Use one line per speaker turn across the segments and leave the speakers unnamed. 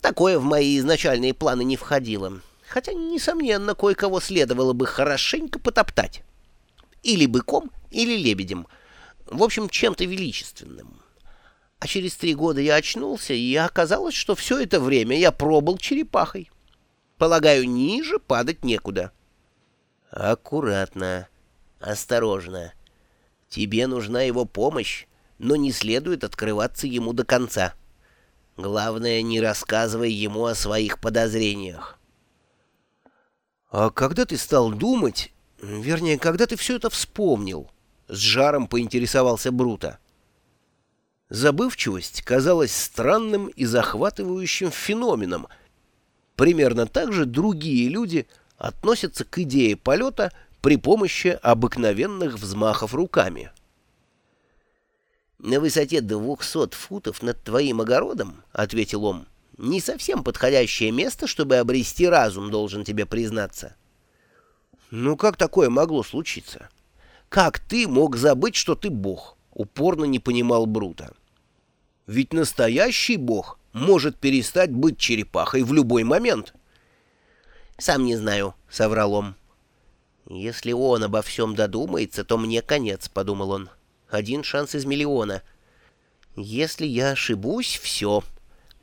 Такое в мои изначальные планы не входило. Хотя, несомненно, кое-кого следовало бы хорошенько потоптать. Или быком, или лебедем. В общем, чем-то величественным. А через три года я очнулся, и оказалось, что все это время я пробыл черепахой. Полагаю, ниже падать некуда. Аккуратно, осторожно. Тебе нужна его помощь, но не следует открываться ему до конца. Главное, не рассказывай ему о своих подозрениях. «А когда ты стал думать, вернее, когда ты все это вспомнил?» — с жаром поинтересовался Брута. Забывчивость казалась странным и захватывающим феноменом. Примерно так же другие люди относятся к идее полета при помощи обыкновенных взмахов руками. «На высоте двухсот футов над твоим огородом, — ответил он, — не совсем подходящее место, чтобы обрести разум, должен тебе признаться». «Ну как такое могло случиться? Как ты мог забыть, что ты бог?» — упорно не понимал Брута. «Ведь настоящий бог может перестать быть черепахой в любой момент». «Сам не знаю», — соврал он. «Если он обо всем додумается, то мне конец», — подумал он один шанс из миллиона. Если я ошибусь, все.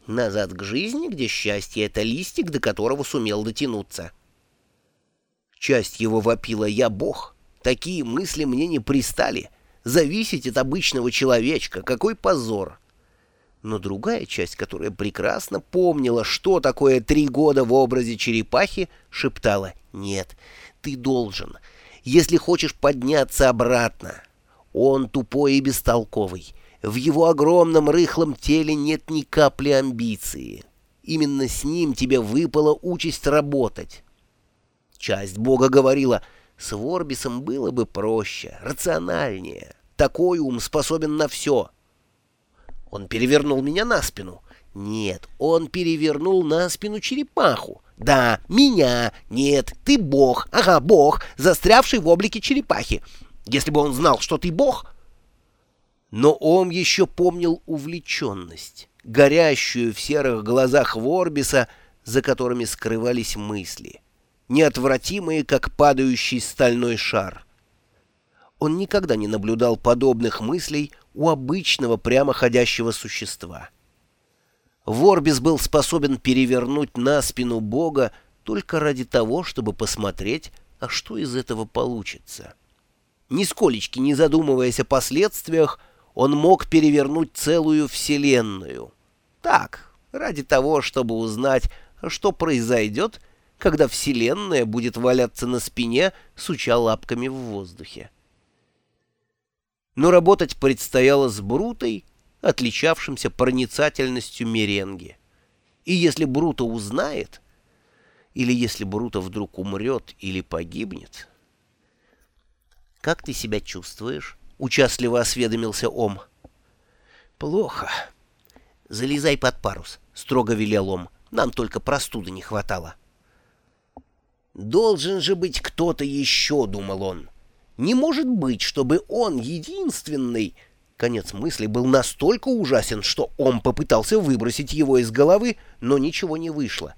Назад к жизни, где счастье — это листик, до которого сумел дотянуться. Часть его вопила «Я Бог». Такие мысли мне не пристали. Зависеть от обычного человечка — какой позор. Но другая часть, которая прекрасно помнила, что такое три года в образе черепахи, шептала «Нет, ты должен, если хочешь подняться обратно». Он тупой и бестолковый. В его огромном рыхлом теле нет ни капли амбиции. Именно с ним тебе выпала участь работать. Часть Бога говорила, с Ворбисом было бы проще, рациональнее. Такой ум способен на все. Он перевернул меня на спину. Нет, он перевернул на спину черепаху. Да, меня. Нет, ты бог. Ага, бог, застрявший в облике черепахи если бы он знал, что ты бог. Но он еще помнил увлеченность, горящую в серых глазах Ворбиса, за которыми скрывались мысли, неотвратимые, как падающий стальной шар. Он никогда не наблюдал подобных мыслей у обычного прямоходящего существа. Ворбис был способен перевернуть на спину Бога только ради того, чтобы посмотреть, а что из этого получится. Нисколечки не задумываясь о последствиях, он мог перевернуть целую вселенную. Так, ради того, чтобы узнать, что произойдет, когда вселенная будет валяться на спине, суча лапками в воздухе. Но работать предстояло с Брутой, отличавшимся проницательностью меренги. И если Брута узнает, или если Брута вдруг умрет или погибнет... «Как ты себя чувствуешь?» — участливо осведомился Ом. «Плохо. Залезай под парус», — строго велел Ом. «Нам только простуды не хватало». «Должен же быть кто-то еще», — думал он. «Не может быть, чтобы он единственный...» Конец мысли был настолько ужасен, что Ом попытался выбросить его из головы, но ничего не вышло.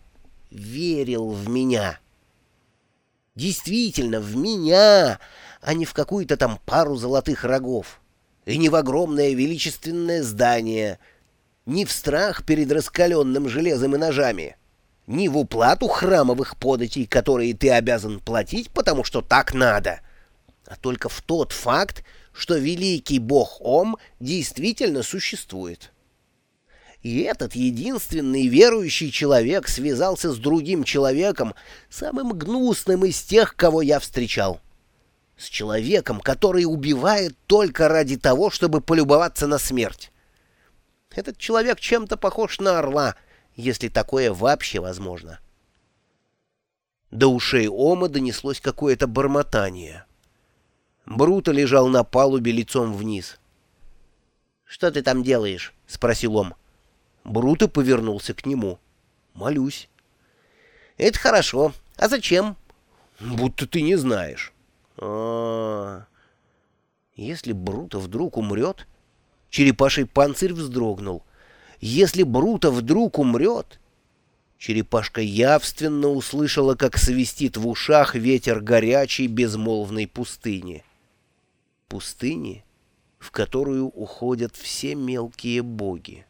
«Верил в меня». «Действительно, в меня!» А не в какую-то там пару золотых рогов, и не в огромное величественное здание, ни в страх перед раскаленным железом и ножами, ни в уплату храмовых податей, которые ты обязан платить, потому что так надо, а только в тот факт, что великий бог Ом действительно существует. И этот единственный верующий человек связался с другим человеком, самым гнусным из тех, кого я встречал с человеком, который убивает только ради того, чтобы полюбоваться на смерть. Этот человек чем-то похож на орла, если такое вообще возможно. До ушей Ома донеслось какое-то бормотание. Бруто лежал на палубе лицом вниз. «Что ты там делаешь?» — спросил Ом. Бруто повернулся к нему. «Молюсь». «Это хорошо. А зачем?» «Будто ты не знаешь» а, Если Бруто вдруг умрет... Черепаший панцирь вздрогнул. Если Бруто вдруг умрет, Черепашка явственно услышала, как свистит в ушах ветер горячей безмолвной пустыни. Пустыни, в которую уходят все мелкие боги.